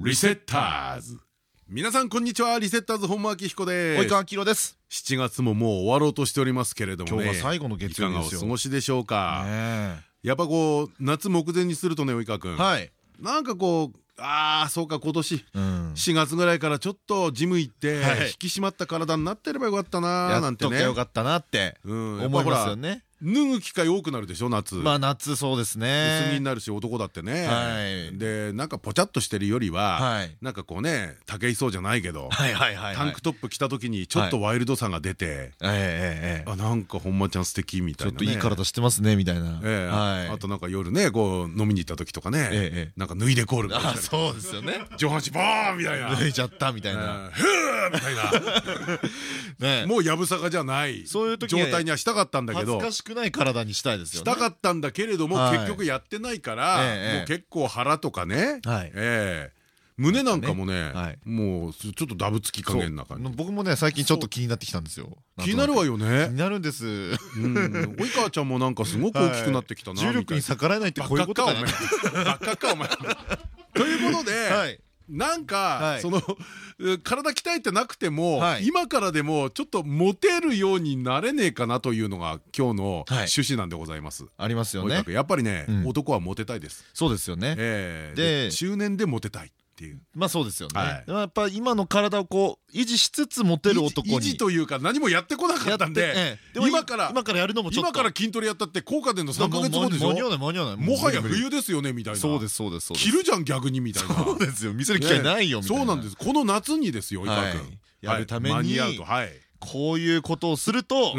リセッターズ。皆さんこんにちは。リセッターズ本間明彦です。及川明です。7月ももう終わろうとしておりますけれどもね。今日が最後の月曜日ですよ。いかがお過ごしでしょうか？やっぱこう夏目前にするとね及川君。はい。なんかこうああそうか今年。4月ぐらいからちょっとジム行って引き締まった体になってればよかったなーなんてね。よかったなって思いますよね脱ぐ機会多くなるでしょ夏。まあ夏そうですね。薄着になるし男だってね。でなんかぽちゃっとしてるよりはなんかこうね武井壮じゃないけどタンクトップ着た時にちょっとワイルドさが出てあなんか本間ちゃん素敵みたいなちょっといい体してますねみたいな。あとなんか夜ねこう飲みに行った時とかねなんか脱いでコールあそうですよね。上半身バーンみたいな。脱いちゃったみたいな。ふーみたいな。もうやぶさかじゃない。状態にはしたかったんだけど。恥ずかしくない体にしたいですよしたかったんだけれども結局やってないからもう結構腹とかね胸なんかもねもうちょっとダブつき加減な感じ。僕もね最近ちょっと気になってきたんですよ。気になるわよね。気になるんです。及川ちゃんもなんかすごく大きくなってきたな重力に逆らえないってこういうことかなバカかお前。ということでなんかその体鍛えてなくても今からでもちょっとモテるようになれねえかなというのが今日の趣旨なんでございます。ありますよね。やっぱりね男はモテたいです。そうですよね。で中年でモテたい。まあそうですよね。やっぱ今の体をこう維持しつつモテる男に。維持というか何もやってこなかったんで今から今からやるのも今から筋トレやったって効果での3か月後でしょ？間に合わない間に合わないもはや冬ですよねみたいなそうですそうです着るじゃん逆にみたいなそうですよ見せる機会ないよみたいなそうなんですこの夏にですよ伊沢君やるためにこういうことをすると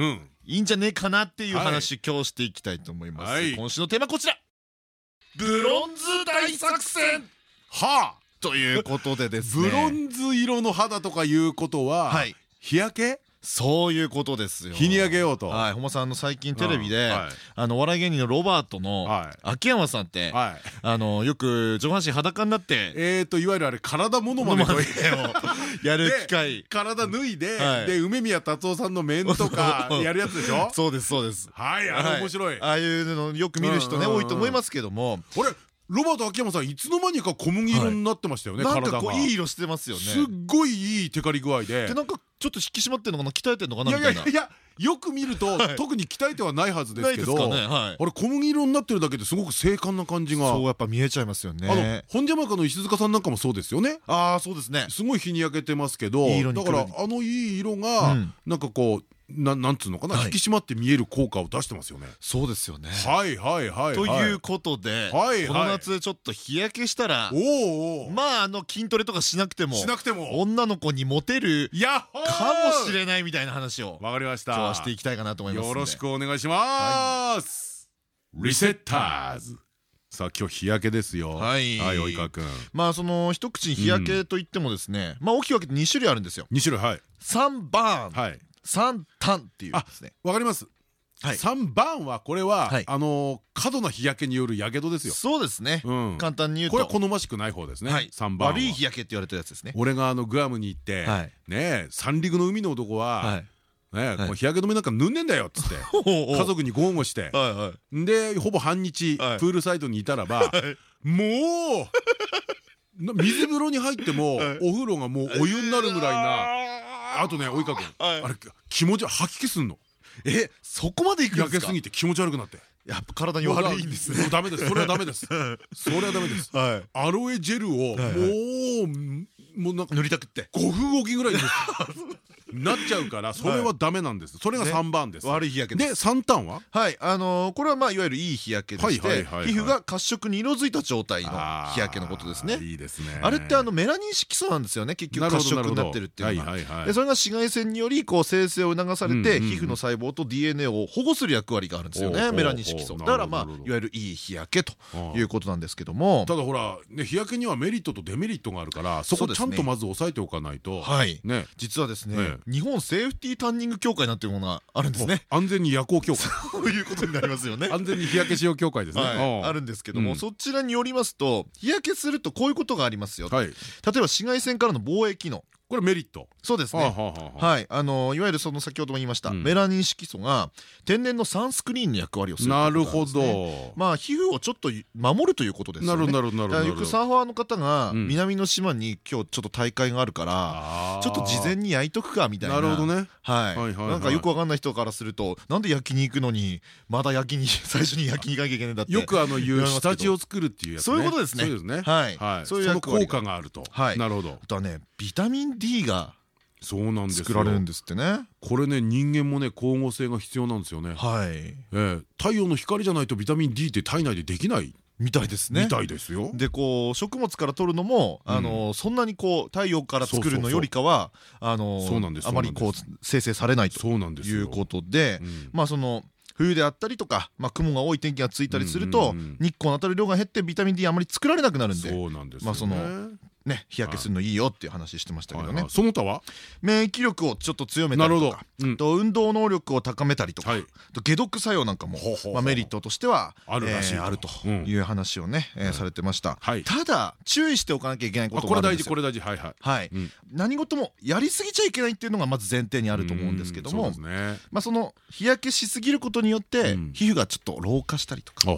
いいんじゃねえかなっていう話今日していきたいと思います今週のテーマこちらブロンズ大作戦はあということでですね。ブロンズ色の肌とかいうことは日焼け？そういうことですよ。日に焼けようと。はい。本間さんの最近テレビであのお笑い芸人のロバートの秋山さんってあのよく上半身裸になってえっといわゆるあれ体ものまねをやる機会。体脱いでで梅宮達夫さんの面とか やるやつでしょ？そうですそうです。はいあれ面白い。ああいうのよく見る人ね多いと思いますけども。これ？ロバート秋山さんいつの間にか小麦色になってましたよね体が。いい色してますよね。すっごいいいテカリ具合で。でなんかちょっと引き締まってんのかな？鍛えてんのかな？みたいな。いやよく見ると特に鍛えてはないはずですけどあれ小麦色になってるだけですごく精悍な感じが。そうやっぱ見えちゃいますよね。あの本邪魔かの石塚さんなんかもそうですよね。ああそうですね。すごい日に焼けてますけどだからあのいい色がなんかこうななんつうのかな？引き締まって見える効果を出してますよね。そうですよね。はいはいはいということでこの夏ちょっと日焼けしたらまああの筋トレとかしなくてもしなくても。女の子にモテるかもしれないみたいな話をわかりました。今日はしていきたいかなと思いますよろしくお願いします。リセッターズ。さあ今日日焼けですよ。はい。及川君。まあその一口に日焼けといってもですねまあ大きく分けて2種類あるんですよ。2種類はい。3バーン三単っていうですね。わかります。三番はこれはあの過度な日焼けによるやけどですよ。そうですね。簡単に言うと。これは好ましくない方ですね。三番悪い日焼けって言われてるやつですね。俺があのグアムに行ってね三陸の海の男はね、日焼け止めなんか塗んねんだよっつって 家族に豪語して。でほぼ半日プールサイドにいたらばもう 水風呂に入ってもお風呂がもうお湯になるぐらいなあとね及川君あれ気持ち吐き気すんの。えそこまでいくんですか？焼けすぎて気持ち悪くなって。やっぱ体に悪いんですね。ダメです。それはダメです。それはダメです。アロエジェルをもうもうなんか塗りたくって。5分おきぐらいです なっちゃうからそれはダメなんです。それが3番です。悪い日焼けで3ターンは？はい。あのこれはまあいわゆるいい日焼けでして皮膚が褐色に色づいた状態の日焼けのことですね。いいですね。あれってあのメラニン色素なんですよね結局褐色になってるっていうのはでそれが紫外線によりこう生成を促されて皮膚の細胞と DNA を保護する役割があるんですよねメラニン色素。だからまあいわゆるいい日焼けということなんですけども。ただほら日焼けにはメリットとデメリットがあるからそこちゃんとまず押さえておかないと。はい。実はですね日本セーフティータンニング協会なんていうものがあるんですね。安全に夜行協会。そういうことになりますよね。安全に日焼けしよう協会ですね。あるんですけどもそちらによりますと日焼けするとこういうことがありますよ。例えば紫外線からの防衛機能これメリット。そうですね。はい。あのいわゆるその先ほども言いましたメラニン色素が天然のサンスクリーンの役割をするなるほど。まあ皮膚をちょっと守るということですよね。なるほどなるほどよくサーファーの方が南の島に今日ちょっと大会があるからちょっと事前に焼いとくかみたいな。なるほどね。はい。なんかよくわかんない人からするとなんで焼きに行くのにまだ焼きに 最初に焼きに行かなきゃいけないんだってよくあの言う下地を作るっていうやつそういうことですね。そうですね。はい。そういう効果があると。なるほど。あとはねビタミン D がそうなんです作られるんですってね。これね人間もね光合成が必要なんですよね。はい。え太陽の光じゃないとビタミン D って体内でできない。みたいですね。みたいですよ。でこう食物から取るのもあのそんなにこう太陽から作るのよりかはあのあまりこう生成されないということで、まあその。冬であったりとか、まあ、雲が多い天気がついたりすると日光の当たる量が減ってビタミン D あまり作られなくなるんで。まあそのね日焼けするのいいよっていう話してましたけどね。その他は？免疫力をちょっと強めたりとかと運動能力を高めたりとか解毒作用なんかもメリットとしてはあると。いう話をねされてました。ただ注意しておかなきゃいけないことがあるんですよ。これ大事これ大事。はいはい。何事もやりすぎちゃいけないっていうのがまず前提にあると思うんですけどもまあその日焼けしすぎることによって皮膚がちょっと老化したりとか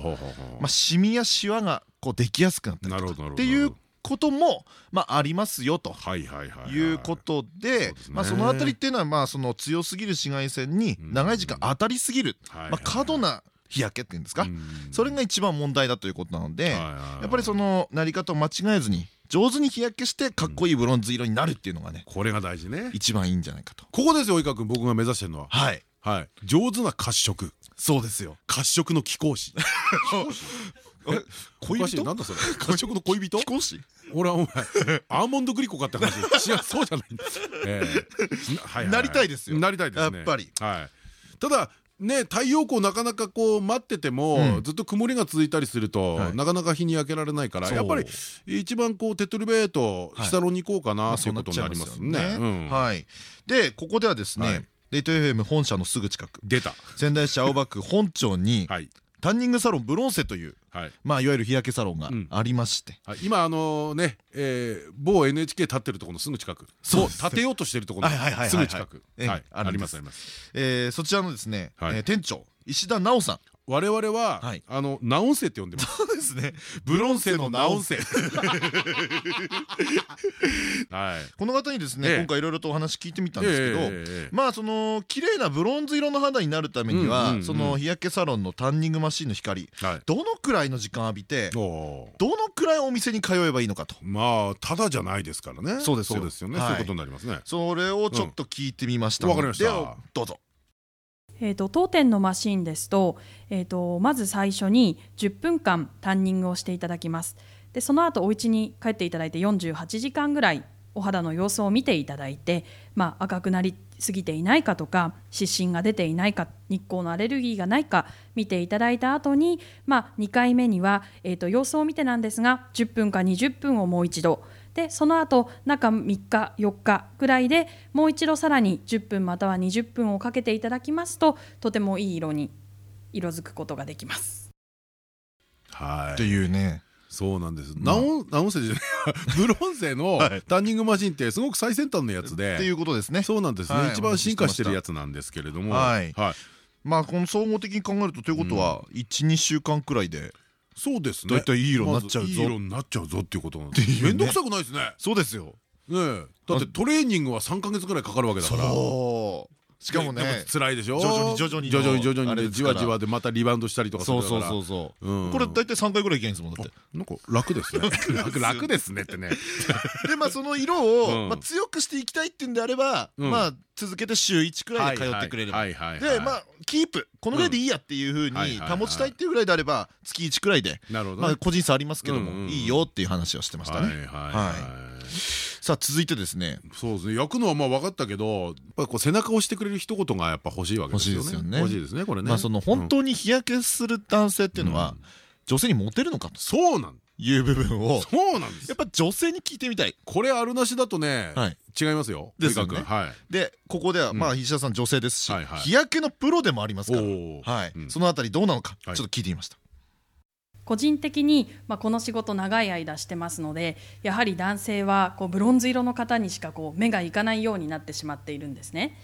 まあシミやシワがこうできやすくなったりとかっていうことも、まあ、ありますよと。いうことでその辺りっていうのはまあその強すぎる紫外線に長い時間当たりすぎる、まあ、過度な日焼けっていうんですか？それが一番問題だということなのでやっぱりそのなり方を間違えずに上手に日焼けしてかっこいいブロンズ色になるっていうのがねこれが大事ね。一番いいんじゃないかと。ここですよ及川君僕が目指してるのは。はい。はい。上手な褐色。そうですよ。褐色の貴公子 恋人？なんだそれ。褐色の恋人？貴公子俺はお前アーモンドグリコかって話。違うそうじゃない。なりたいですよ。なりたいですやっぱり。ただね太陽光なかなかこう待っててもずっと曇りが続いたりするとなかなか日に焼けられないからやっぱり一番こう手っ取り早いと日サロンに行こうかなということになりますね。はい。でここではですねレイト FM 本社のすぐ近く。出た。仙台市青葉区本町にタンニングサロンブロンセというまあいわゆる日焼けサロンがありまして。今あのね某 NHK 立ってるところのすぐ近く。そう建てようとしてるところのすぐ近く。ありますあります。そちらのですね店長石田直さん我々はあのナオンセって呼んでます。そうですね。ブロンセのナオンセ。はい。この方にですね今回いろいろとお話聞いてみたんですけど、まあその綺麗なブロンズ色の肌になるためにはその日焼けサロンのタンニングマシンの光どのくらいの時間浴びてどのくらいお店に通えばいいのかと。まあただじゃないですからね。そうですそうですよね。そういうことになりますね。それをちょっと聞いてみました。わかりました。どうぞ。えーと、当店のマシンですと,、えーと、まず最初に10分間タンニングをしていただきます。でその後お家に帰っていただいて48時間ぐらいお肌の様子を見ていただいて、まあ、赤くなりすぎていないかとか湿疹が出ていないか日光のアレルギーがないか見ていただいた後に、まあ、2回目には、えーと様子を見てなんですが10分か20分をもう一度でその後中3日4日ぐらいでもう一度さらに10分または20分をかけていただきますととてもいい色に色づくことができます。はい。っていうね。そうなんです。ナオンナオンセじゃない。ブロンセのタンニングマシンってすごく最先端のやつで。っていうことですね。そうなんです。ね。一番進化してるやつなんですけれども、はい。まあこの総合的に考えるとということは12週間くらいでそうですね。だいたいいい色になっちゃうぞ。いい色になっちゃうぞっていうことなんです。面倒くさくないですね。そうですよ。ねだってトレーニングは3か月ぐらいかかるわけだから。しかもね辛いでしょ？徐々に徐々に徐々に徐々にじわじわでまたリバウンドしたりとかそうそうそう。そうこれ大体3回ぐらいいけんですもんだって。なんか楽ですね。楽ですねってね。でまあその色をまあ強くしていきたいっていうんであればまあ続けて週1くらいで通ってくれれば。でまあキープ。このぐらいでいいやっていうふうに保ちたいっていうぐらいであれば月1くらいでまあ個人差ありますけどもいいよっていう話をしてましたね。はいさあ続いてですね。そうですね。焼くのはまあ分かったけどやっぱこう背中を押してくれる一言がやっぱ欲しいわけですよね。欲しいですね。これね。まあその本当に日焼けする男性っていうのは女性にモテるのかと。そうなんいう部分をそうなんです。やっぱ女性に聞いてみたい。これあるなしだとね違いますよ。ですよね。でここではまあ石田さん女性ですし日焼けのプロでもありますから。はい。そのあたりどうなのかちょっと聞いてみました個人的に、まあ、この仕事長い間してますのでやはり男性はこうブロンズ色の方にしかこう目がいかないようになってしまっているんですね。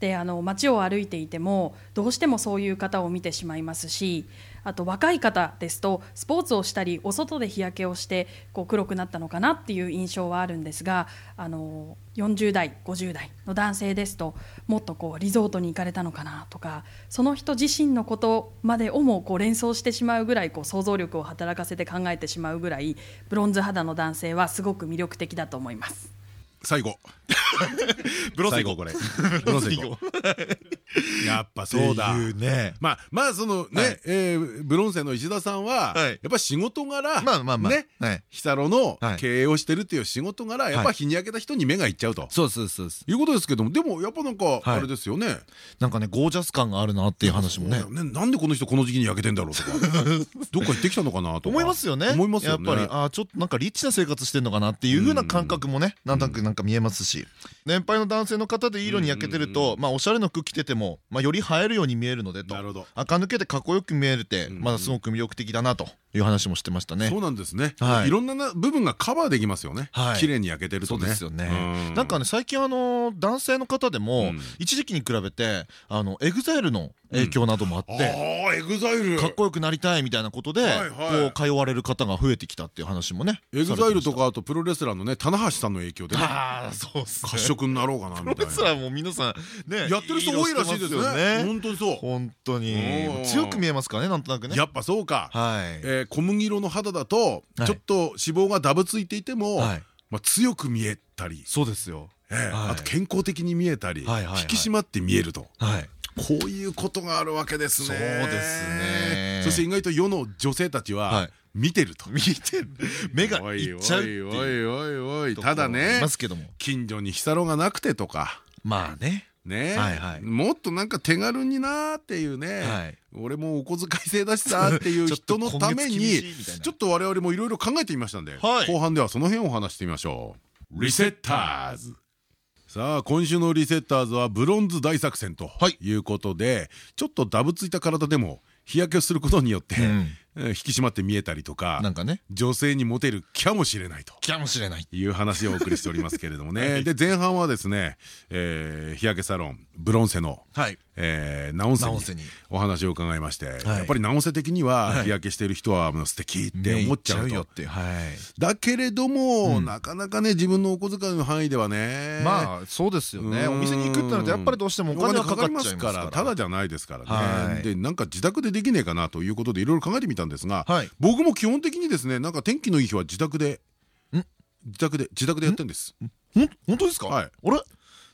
であの街を歩いていてもどうしてもそういう方を見てしまいますしあと若い方ですとスポーツをしたりお外で日焼けをしてこう黒くなったのかなっていう印象はあるんですがあの40代50代の男性ですともっとこうリゾートに行かれたのかなとかその人自身のことまでをもこう連想してしまうぐらいこう想像力を働かせて考えてしまうぐらいブロンズ肌の男性はすごく魅力的だと思います。最後。ブロ最後これ。ブロ最後 やっぱそうだ。まあまあそのねブロンセの石田さんはやっぱ仕事柄ねヒサロの経営をしてるっていう仕事柄やっぱ日に焼けた人に目がいっちゃうと。そうそうそういうことですけどもでもやっぱなんかあれですよね。なんかねゴージャス感があるなっていう話もね。なんでこの人この時期に焼けてんだろうとか。どっか行ってきたのかなと思いますよね。思いますよね。やっぱりあちょっとなんかリッチな生活してんのかなっていうふうな感覚もねなんとなくなんか見えますし。年配の男性の方でいい色に焼けてるとまあおしゃれの服着ててもまあより映えるように見えるのでと。垢抜けてかっこよく見えるってまだすごく魅力的だなという話もしてましたね。そうなんですね。い。ろんな部分がカバーできますよね。綺麗に焼けてるとね。そうですよね。なんかね最近あの男性の方でも一時期に比べてあのエグザイルの影響などもあってエグザイル。かっこよくなりたいみたいなことでこう通われる方が増えてきたっていう話もねエグザイルとかあとプロレスラーのね棚橋さんの影響でああそうっす褐色になろうかなみたいな。プロレスラーも皆さんねやってる人多いらしいですよね。本当にそう。本当に。強く見えますからねなんとなくね。やっぱそうか。はい小麦色の肌だとちょっと脂肪がダブついていてもまあ強く見えたりそうですよあと健康的に見えたり引き締まって見えるとこういうことがあるわけですね。そうですね。そして意外と世の女性たちは見てると。見てる。目がいっちゃうっていう。おいおいおいただね。近所に日サロがなくてとか。まあね。ね、もっとなんか手軽になーっていうね、俺もお小遣い制だしさっていう 人のためにちょっと我々もいろいろ考えてみましたんで、後半ではその辺をお話してみましょう。リセッターズ。さあ今週のリセッターズはブロンズ大作戦とい。うことで、ちょっとダブついた体でも日焼けをすることによって、引き締まって見えたりとかなんかね。女性にモテるかもしれないと。かもしれない。いう話をお送りしておりますけれどもね。で前半はですね日焼けサロンブロンセのナオンセにお話を伺いましてやっぱりナオンセ的には日焼けしてる人は素敵って思っちゃうと。だけれどもなかなかね自分のお小遣いの範囲ではねまあそうですよね。お店に行くってなるとやっぱりどうしてもお金かかりますからただじゃないですからね。でなんか自宅でできねえかなということでいろいろ考えてみたんですが僕も基本的にですねなんか天気のいい日は自宅で自宅で自宅でやってるんです。本当ですか？はい。あれ？う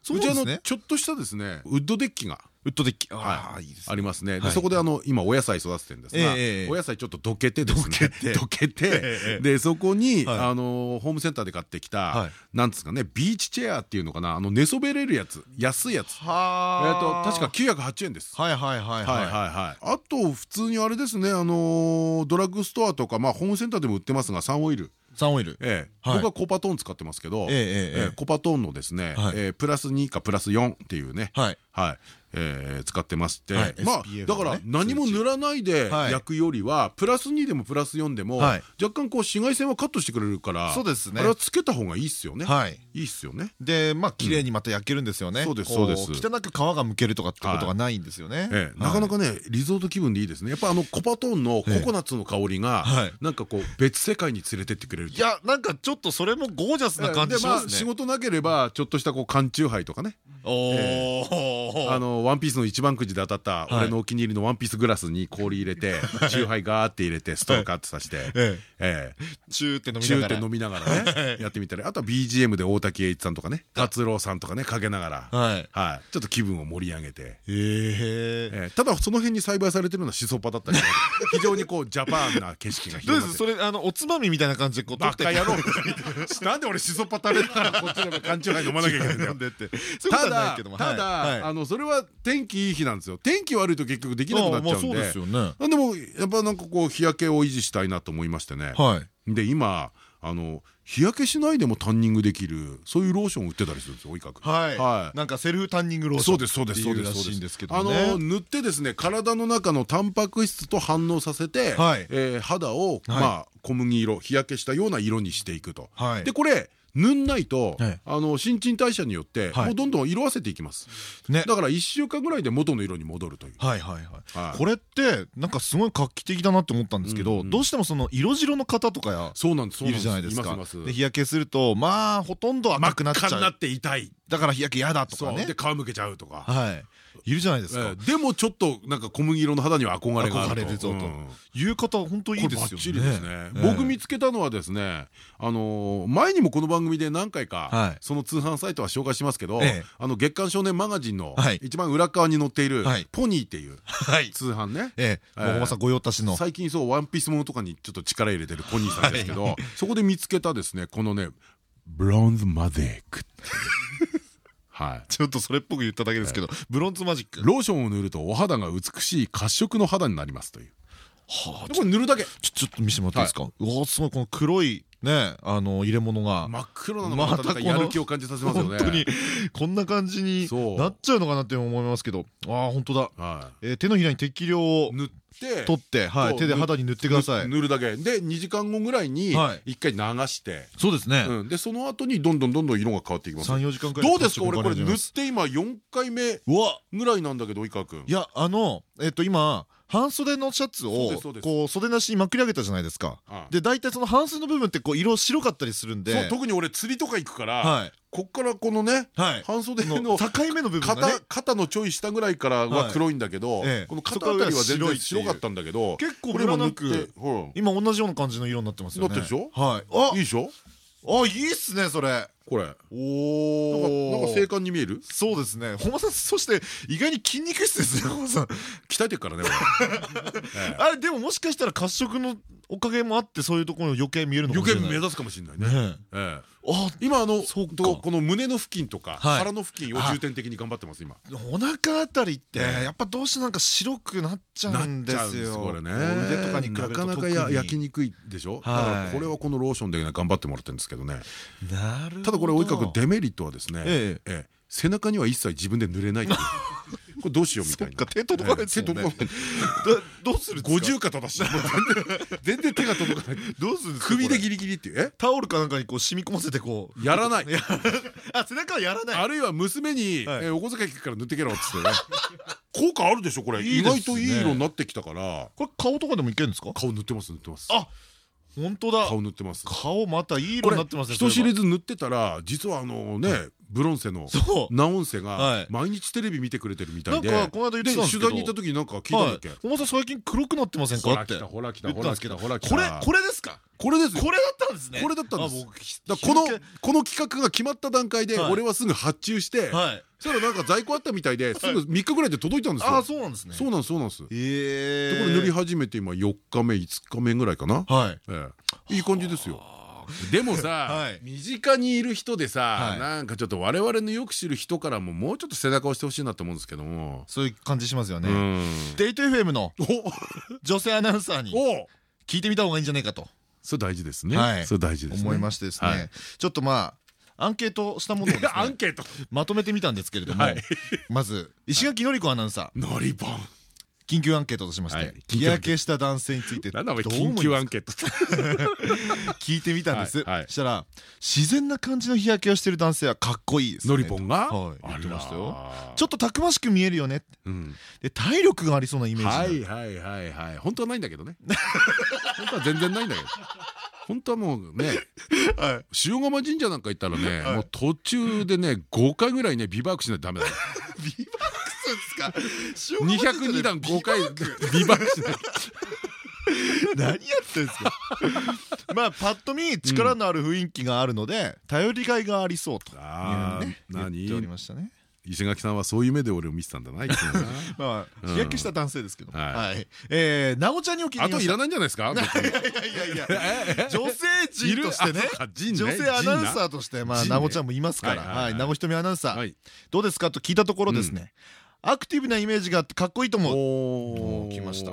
ちのちょっとしたですねウッドデッキがウッドデッキ。ありますね。そこであの今お野菜育ててるんですがお野菜ちょっとどけてですね。どけて。でそこにあのホームセンターで買ってきたなんですかねビーチチェアっていうのかなあの寝そべれるやつ。安いやつ。えっと確か908円です。はいはいはいはい。あと普通にあれですねあのドラッグストアとかまあホームセンターでも売ってますがサンオイル。サンオイル。僕はコパトーン使ってますけどコパトーンのですねプラス2かプラス4っていうね。はいえ使ってますって、まあだから何も塗らないで焼くよりはプラス2でもプラス4でも若干こう紫外線はカットしてくれるからそうですね。あれはつけた方がいいっすよね。い。いっすよね。でまあ綺麗にまた焼けるんですよね。そうですそうです。汚く皮がむけるとかってことがないんですよね。なかなかねリゾート気分でいいですね。やっぱあのコパトーンのココナッツの香りがなんかこう別世界に連れてってくれるいやなんかちょっとそれもゴージャスな感じしますね。仕事なければちょっとしたこう缶チューハイとかね。あのワンピースの一番くじで当たった俺のお気に入りのワンピースグラスに氷入れて チューハイガーって入れてストローカットさせて。チューって飲みながら。ねやってみたり。あとは BGM で大竹栄一さんとかね達郎さんとかねかけながら。はい。ちょっと気分を盛り上げて。ただその辺に栽培されてるのはシソパだったり 非常にこうジャパンな景色が広がって。それあのおつまみみたいな感じでこうバカ野郎な。んで俺シソパ食べながらこっちで缶チューハイ飲まなきゃいけないんだよ。ただただあのそれは天気いい日なんですよ。天気悪いと結局できなくなっちゃうんで。でもやっぱなんかこう日焼けを維持したいなと思いましてね。で今あの日焼けしないでもタンニングできるそういうローション売ってたりするんですよ及川君はい。なんかセルフタンニングローションそうですそうですそうですそうです。あの塗ってですね体の中のタンパク質と反応させて肌をまあ小麦色日焼けしたような色にしていくと。でこれ塗んないと、あの新陳代謝によってもうどんどん色あせていきます、ね、だから1週間ぐらいで元の色に戻るという。はいはいはい。これってなんかすごい画期的だなって思ったんですけどどうしてもその色白の方とかやそうなんですいるじゃないですか。で日焼けするとまあほとんど赤くなっちゃう。真っ赤になって痛い。だから日焼け嫌だとかね。で皮むけちゃうとか。はいいるじゃないですか。でもちょっとなんか小麦色の肌には憧れがあると。いう方本当いいですよね。僕見つけたのはですねあの前にもこの番組で何回かその通販サイトは紹介しますけどあの月刊少年マガジンの一番裏側に載っているポニーっていう通販ね。ええ。御用達の。最近そうワンピースものとかにちょっと力入れてるポニーさんですけどそこで見つけたですねこのねブロンズマゼークはい、ちょっとそれっぽく言っただけですけど、ブロンズマジック。ローションを塗るとお肌が美しい褐色の肌になりますというはあ。これ塗るだけ。ちょっと見せてもらっていいですか？うわすごいこの黒いねあの入れ物が。真っ黒なのがまたやる気を感じさせますよね。本当にこんな感じになっちゃうのかなって思いますけど。ああ本当だ。え手のひらに適量を塗って取ってはい手で肌に塗ってください。塗るだけ。で2時間後ぐらいに1回流して。そうですね。でその後にどんどんどんどん色が変わっていきます。34時間くらいどうですか？俺これ塗って今4回目ぐらいなんだけど及川君いやあのえっと今半袖のシャツをこう袖なしにまくり上げたじゃないですか。で大体その半袖の部分ってこう色白かったりするんで特に俺釣りとか行くからこっからこのね半袖の境目の部分肩のちょい下ぐらいからは黒いんだけどこの肩あたりは全然白かったんだけど結構ムラなく今同じような感じの色になってますよね。なってるでしょ？はい。いいでしょ？あいいっすねそれこれ。おおなんか精悍に見える？そうですね。本間さんそして意外に筋肉質ですね本間さん。鍛えてるからね あれでももしかしたら褐色のおかげもあってそういうところ余計見えるのかもしれない。余計目立つかもしれないね。今あのこの胸の付近とか腹の付近を重点的に頑張ってます今。お腹あたりってやっぱどうしてなんか白くなっちゃうんですよ。これね。腕とかに比べるとなかなか焼きに。くいでしょ？だからこれはこのローションで頑張ってもらってるんですけどね。ただこれ追いかくデメリットはですね背中には一切自分で塗れない これどうしようみたいな。手届かない手届かない。どうする五十肩だし。全然手が届かない。どうする首でギリギリっていう。タオルかなんかにこう染み込ませてこう。やらない。あ背中はやらない。あるいは娘にお小遣いから塗ってけろっつってね。効果あるでしょこれ。意外といい色になってきたから。これ顔とかでもいけるんですか？顔塗ってます塗ってます。あ本当だ。顔塗ってます。顔またいい色になってますね人知れず塗ってたら実はあのねブロンセのナオンセが毎日テレビ見てくれてるみたいで。なんかこの間言ってたんです取材に行った時なんか聞いたんだっけ「お前さん最近黒くなってませんか?」って。ほら来たほら来たほら来た。これこれですか？これですこれだったんですね。これだったんです。このこの企画が決まった段階で俺はすぐ発注してそしたらなんか在庫あったみたいですぐ3日ぐらいで届いたんですよ。あそうなんですね。そうなんですそうなんです。ええこれ塗り始めて今4日目5日目ぐらいかな。はい。いい感じですよ でもさ 身近にいる人でさなんかちょっと我々のよく知る人からももうちょっと背中をしてほしいなと思うんですけども。そういう感じしますよね。デート FM の 女性アナウンサーに聞いてみた方がいいんじゃないかと。それ大事ですね。それ大事です思いましてですね。ちょっとまあアンケートしたものをアンケート。まとめてみたんですけれどもまず石垣のりこアナウンサー。のりぽん緊急アンケートとしまして日焼けした男性についてどう緊急アンケート。聞いてみたんです。そしたら自然な感じの日焼けをしてる男性はかっこいいですのりぽんが？言ってましたよ。ちょっとたくましく見えるよねで体力がありそうなイメージはいはいはいはい。本当はないんだけどね。本当は全然ないんだけど。本当はもうね塩釜神社なんか行ったらねもう途中でね5回ぐらいねビバークしないとダメだよ。ビバーク？ですか？202段5回ビバしない。何やってんですか？まあパッと見力のある雰囲気があるので頼りがいがありそうというふうに言っておりましたね。石垣さんはそういう目で俺を見てたんだな まあ日焼けした男性ですけど。はい。えなおちゃんにおきあといらないんじゃないですか？いやいやいやいや 女性陣としてね。女性アナウンサーとしてまあなおちゃんもいますから。はいなごひとみアナウンサーどうですか？と聞いたところですねアクティブなイメージがあってかっこいいと思う。きました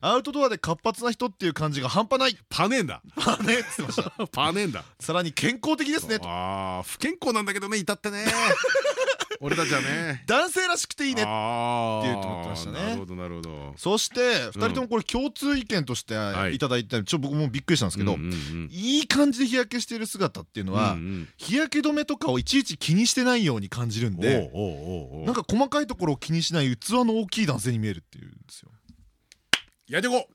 アウトドアで活発な人っていう感じが半端ない。パネーンだ。パネーって言ってました。パネーンだ。さらに健康的ですねああ不健康なんだけどね至ってね俺たちはね。男性らしくていいね。って言ってましたね。なるほどなるほど。そして2人ともこれ共通意見としてい。ただいたちょっと僕もびっくりしたんですけどいい感じで日焼けしている姿っていうのは日焼け止めとかをいちいち気にしてないように感じるんでなんか細かいところを気にしない器の大きい男性に見えるっていうんですよ。やってこ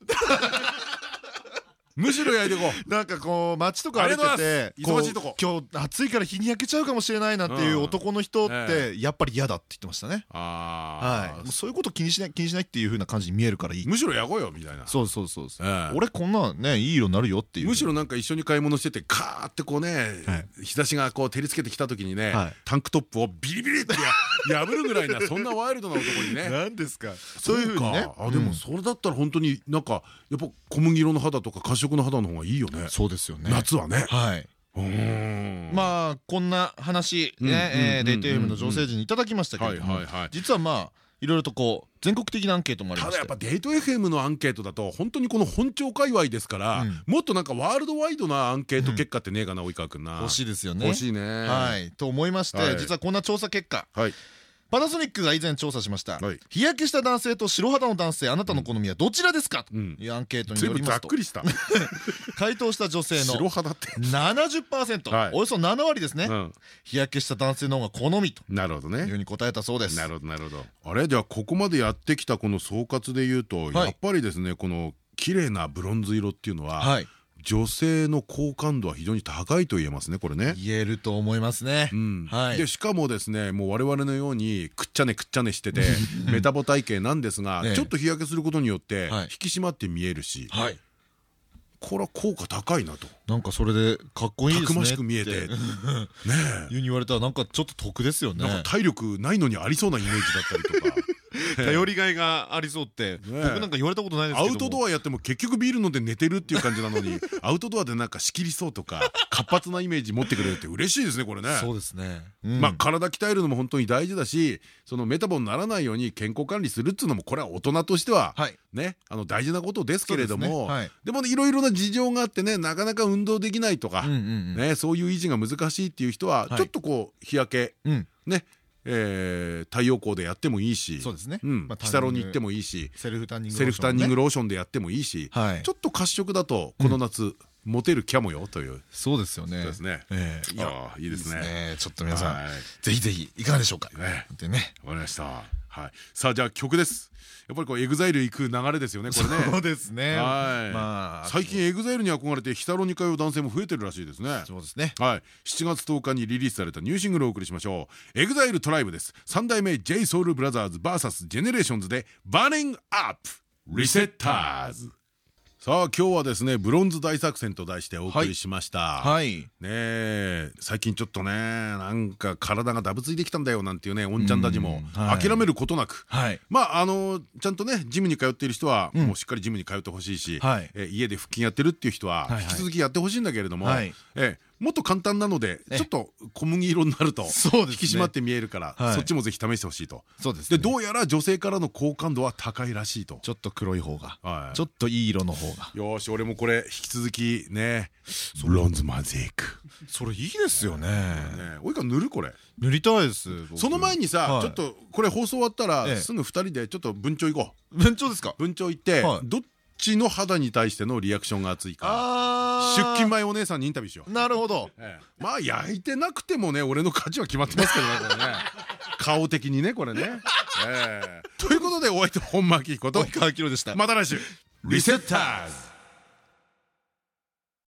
むしろ焼いてこう。なんかこう街とか歩いてて忙しいとこ。今日暑いから日に焼けちゃうかもしれないなっていう男の人ってやっぱり嫌だって言ってましたね。はい。そういうこと気にしない気にしないっていうふうな感じに見えるからいい。むしろ焼こうよみたいな。そうそうそう俺こんなねいい色になるよっていう。むしろなんか一緒に買い物しててカーってこうね日差しがこう照りつけてきた時にねタンクトップをビリビリって 破るぐらいなそんなワイルドな男にね。何ですか。そういうふうにね。あでもそれだったら本当になんかやっぱ小麦色の肌とか褐色の肌の方がいいよね。そうですよね。夏はね。はい。まあこんな話ねデイト FM の女性陣にいただきましたけれども実はまあいろいろとこう全国的なアンケートもありましただやっぱデート FM のアンケートだと本当にこの本庁界隈ですからもっとなんかワールドワイドなアンケート結果ってねえかな及川君な。欲しいですよね。欲しいね。はい。と思いまして実はこんな調査結果パナソニックが以前調査しました、日焼けした男性と白肌の男性あなたの好みはどちらですか、というアンケートによりますと。回答した女性の白肌って。70%、はい、およそ7割ですね、うん、日焼けした男性の方が好みと。なるほどね。いうふうに答えたそうです。なるほどなるほど。あれ？ではここまでやってきたこの総括でいうと、やっぱりですねこの綺麗なブロンズ色っていうのは、はい女性の好感度は非常に高いと言えますねこれね。言えると思いますね、でしかもですねもう我々のようにくっちゃねくっちゃねしてて メタボ体型なんですが、ちょっと日焼けすることによって引き締まって見えるし、はい、これは効果高いなと。なんかそれでかっこいいですねたくましく見えて。ねえ。いうに言われたらなんかちょっと得ですよね。なんか体力ないのにありそうなイメージだったりとか 頼りがいがありそうって。僕なんか言われたことないですけどアウトドアやっても結局ビール飲んで寝てるっていう感じなのに アウトドアでなんか仕切りそうとか活発なイメージ持ってくれるって嬉しいですねこれね。そうですね。まあ体鍛えるのも本当に大事だしそのメタボにならないように健康管理するっていうのもこれは大人としてはねあの大事なことですけれどもでもいろいろな事情があってねなかなか運動できないとかねそういう維持が難しいっていう人はちょっとこう日焼けねえー、太陽光でやってもいいしそうですね。日サロに行ってもいいしセルフタンニングローションでやってもいいしちょっと褐色だとこの夏モテるかもよという。そうですよね。ですね。いやいいですね。ちょっと皆さんぜひぜひいかがでしょうか？ね。わかりました。はい。さあじゃあ曲です。やっぱりこうエグザイル行く流れですよねこれね。そうですね。はい。最近エグザイルに憧れて日サロに通う男性も増えてるらしいですね。そうですね。はい。7月10日にリリースされたニューシングルをお送りしましょう。 EXILE TRIBE です。3代目 j ソ u l b r o t h e r s VS ジェネレーションズでバーニングアップリセッターズさあ今日はですねブロンズ大作戦と題してお送りしました。はい。ね最近ちょっとねなんか体がダブついてきたんだよなんていうねおんちゃんたちも諦めることなく、まああのちゃんとねジムに通っている人はもうしっかりジムに通ってほしいし、え家で腹筋やってるっていう人は引き続きやってほしいんだけれども、えもっと簡単なのでちょっと小麦色になると引き締まって見えるからそっちもぜひ試してほしいと。でどうやら女性からの好感度は高いらしいと。ちょっと黒い方がちょっといい色の方が。よし俺もこれ引き続きねブロンズマジック。それいいですよね。おいか塗るこれ。塗りたいです。その前にさちょっとこれ放送終わったらすぐ2人でちょっと文鳥行こう。文鳥ですか？文鳥行ってどっちの肌に対してのリアクションが熱いか。出勤前お姉さんにインタビューしよう。なるほど。まあ焼いてなくてもね俺の勝ちは決まってますけどねこれね。顔的にねこれね。ということでお相手本間明彦と及川明でした。また来週。リセッターズ